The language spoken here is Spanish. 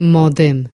modem.